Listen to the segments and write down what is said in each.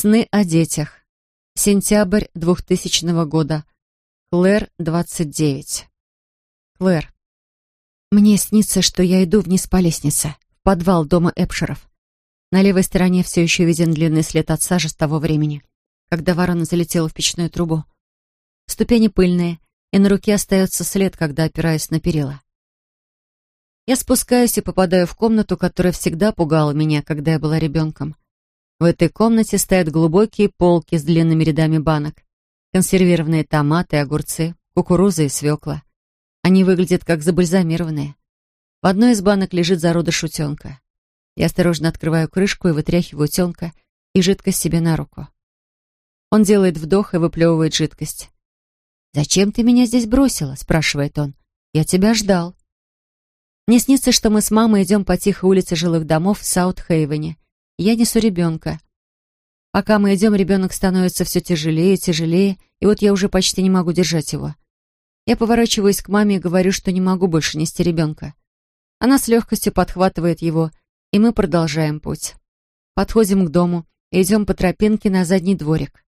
Сны о детях. Сентябрь 2000 года. Клэр, 29. Клэр. Мне снится, что я иду вниз по лестнице, в подвал дома Эпшеров. На левой стороне все еще виден длинный след от сажи с того времени, когда ворона залетела в печную трубу. Ступени пыльные, и на руке остается след, когда опираюсь на перила. Я спускаюсь и попадаю в комнату, которая всегда пугала меня, когда я была ребенком. В этой комнате стоят глубокие полки с длинными рядами банок, консервированные томаты, огурцы, кукуруза и свекла. Они выглядят как забальзамированные. В одной из банок лежит зародыш утенка. Я осторожно открываю крышку и вытряхиваю утенка и жидкость себе на руку. Он делает вдох и выплевывает жидкость. «Зачем ты меня здесь бросила?» — спрашивает он. «Я тебя ждал». Мне снится, что мы с мамой идем по тихой улице жилых домов в Саут-Хейвене. Я несу ребенка. Пока мы идем, ребенок становится все тяжелее и тяжелее, и вот я уже почти не могу держать его. Я поворачиваюсь к маме и говорю, что не могу больше нести ребенка. Она с легкостью подхватывает его, и мы продолжаем путь. Подходим к дому и идем по тропинке на задний дворик.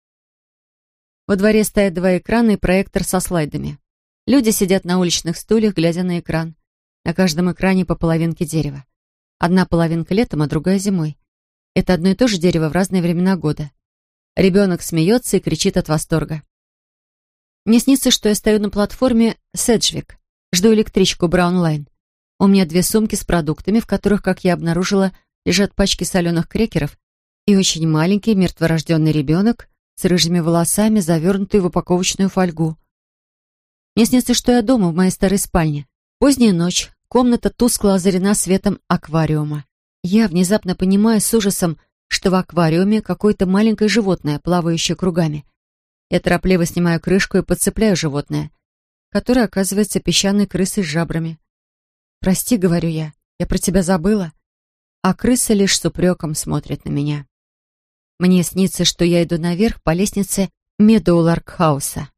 Во дворе стоят два экрана и проектор со слайдами. Люди сидят на уличных стульях, глядя на экран. На каждом экране по половинке дерева. Одна половинка летом, а другая зимой. Это одно и то же дерево в разные времена года. Ребенок смеется и кричит от восторга. Мне снится, что я стою на платформе Седжвик. Жду электричку Браунлайн. У меня две сумки с продуктами, в которых, как я обнаружила, лежат пачки соленых крекеров и очень маленький мертворожденный ребенок с рыжими волосами, завернутый в упаковочную фольгу. Мне снится, что я дома в моей старой спальне. Поздняя ночь, комната тускло озарена светом аквариума. Я внезапно понимаю с ужасом, что в аквариуме какое-то маленькое животное, плавающее кругами. Я торопливо снимаю крышку и подцепляю животное, которое оказывается песчаной крысой с жабрами. «Прости», — говорю я, — «я про тебя забыла». А крыса лишь с упреком смотрит на меня. Мне снится, что я иду наверх по лестнице Медоуларкхауса.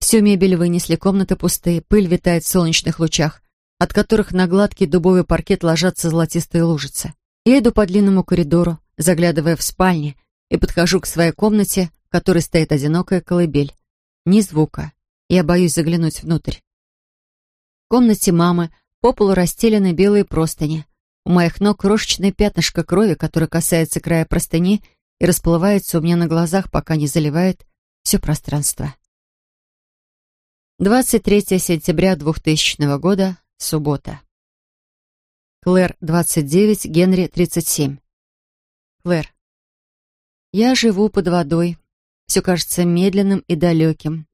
Всю мебель вынесли, комнаты пустые, пыль витает в солнечных лучах, от которых на гладкий дубовый паркет ложатся золотистые лужицы. Я иду по длинному коридору, заглядывая в спальни, и подхожу к своей комнате, в которой стоит одинокая колыбель. Ни звука. Я боюсь заглянуть внутрь. В комнате мамы по полу расстелены белые простыни. У моих ног крошечное пятнышко крови, которое касается края простыни и расплывается у меня на глазах, пока не заливает все пространство. 23 сентября 2000 года, суббота. Клэр, 29, Генри, 37. Клэр. Я живу под водой. Все кажется медленным и далеким.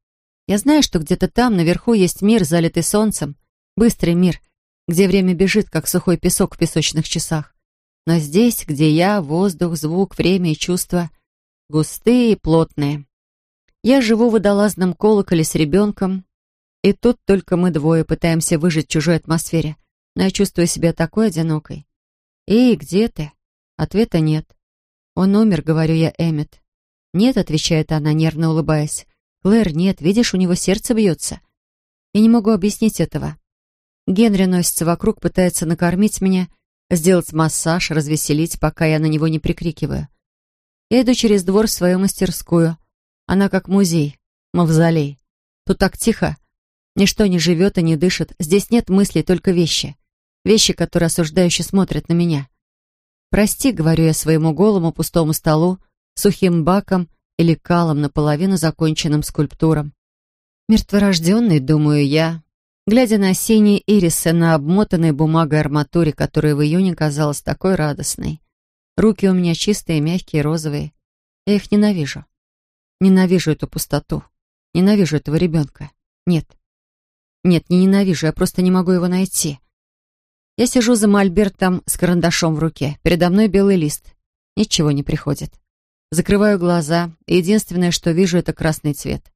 Я знаю, что где-то там, наверху, есть мир, залитый солнцем. Быстрый мир, где время бежит, как сухой песок в песочных часах. Но здесь, где я, воздух, звук, время и чувства густые и плотные. Я живу в водолазном колоколе с ребенком, и тут только мы двое пытаемся выжить в чужой атмосфере но я чувствую себя такой одинокой. «Эй, где ты?» Ответа нет. «Он умер», — говорю я Эммет. «Нет», — отвечает она, нервно улыбаясь. «Клэр, нет, видишь, у него сердце бьется». Я не могу объяснить этого. Генри носится вокруг, пытается накормить меня, сделать массаж, развеселить, пока я на него не прикрикиваю. Я иду через двор в свою мастерскую. Она как музей, мавзолей. Тут так тихо. Ничто не живет и не дышит. Здесь нет мыслей, только вещи. Вещи, которые осуждающе смотрят на меня. «Прости», — говорю я своему голому пустому столу, сухим баком или калом наполовину законченным скульптурам. Мертворожденный, думаю я, глядя на синие ирисы на обмотанной бумагой арматуре, которая в июне казалась такой радостной. Руки у меня чистые, мягкие, розовые. Я их ненавижу. Ненавижу эту пустоту. Ненавижу этого ребенка. Нет. Нет, не ненавижу, я просто не могу его найти. Я сижу за мольбертом с карандашом в руке. Передо мной белый лист. Ничего не приходит. Закрываю глаза, и единственное, что вижу, это красный цвет.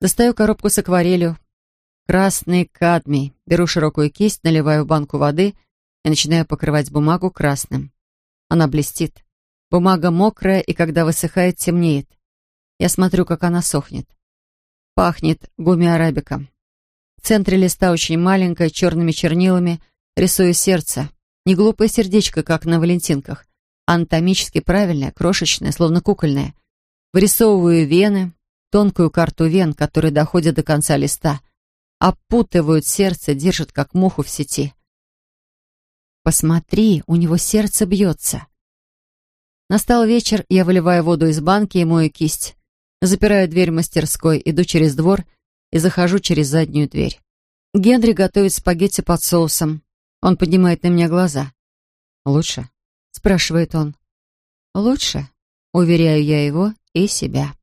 Достаю коробку с акварелью. Красный кадмий. Беру широкую кисть, наливаю банку воды и начинаю покрывать бумагу красным. Она блестит. Бумага мокрая, и когда высыхает, темнеет. Я смотрю, как она сохнет. Пахнет гуми-арабиком. В центре листа очень маленькая, черными чернилами, Рисую сердце. Не глупое сердечко, как на валентинках, анатомически правильное, крошечное, словно кукольное. Вырисовываю вены, тонкую карту вен, которые доходят до конца листа, опутывают сердце, держат как муху в сети. Посмотри, у него сердце бьется. Настал вечер, я выливаю воду из банки и мою кисть. Запираю дверь мастерской, иду через двор и захожу через заднюю дверь. Генри готовит спагетти под соусом. Он поднимает на меня глаза. «Лучше?» — спрашивает он. «Лучше», — уверяю я его и себя.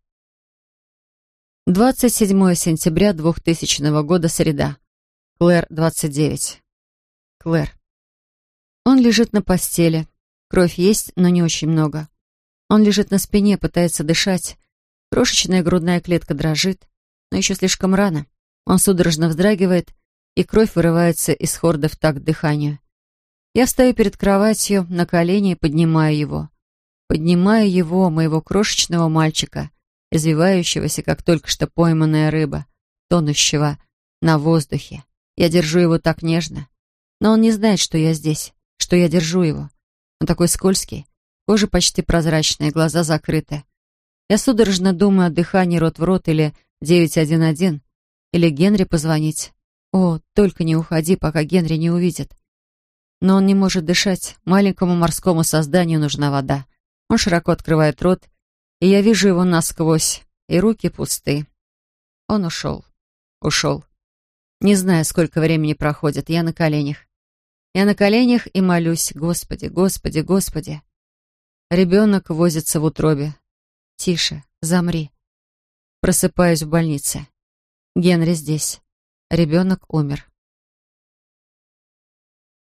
27 сентября 2000 года, среда. Клэр, 29. Клэр. Он лежит на постели. Кровь есть, но не очень много. Он лежит на спине, пытается дышать. Крошечная грудная клетка дрожит, но еще слишком рано. Он судорожно вздрагивает, и кровь вырывается из хорда в такт дыханию. Я встаю перед кроватью, на колени и поднимаю его. Поднимаю его, моего крошечного мальчика, извивающегося, как только что пойманная рыба, тонущего на воздухе. Я держу его так нежно. Но он не знает, что я здесь, что я держу его. Он такой скользкий, кожа почти прозрачная, глаза закрыты. Я судорожно думаю о дыхании рот в рот или 911, или Генри позвонить. О, только не уходи, пока Генри не увидит. Но он не может дышать. Маленькому морскому созданию нужна вода. Он широко открывает рот, и я вижу его насквозь, и руки пусты. Он ушел. Ушел. Не знаю, сколько времени проходит. Я на коленях. Я на коленях и молюсь. Господи, Господи, Господи. Ребенок возится в утробе. Тише, замри. Просыпаюсь в больнице. Генри здесь. Ребенок умер.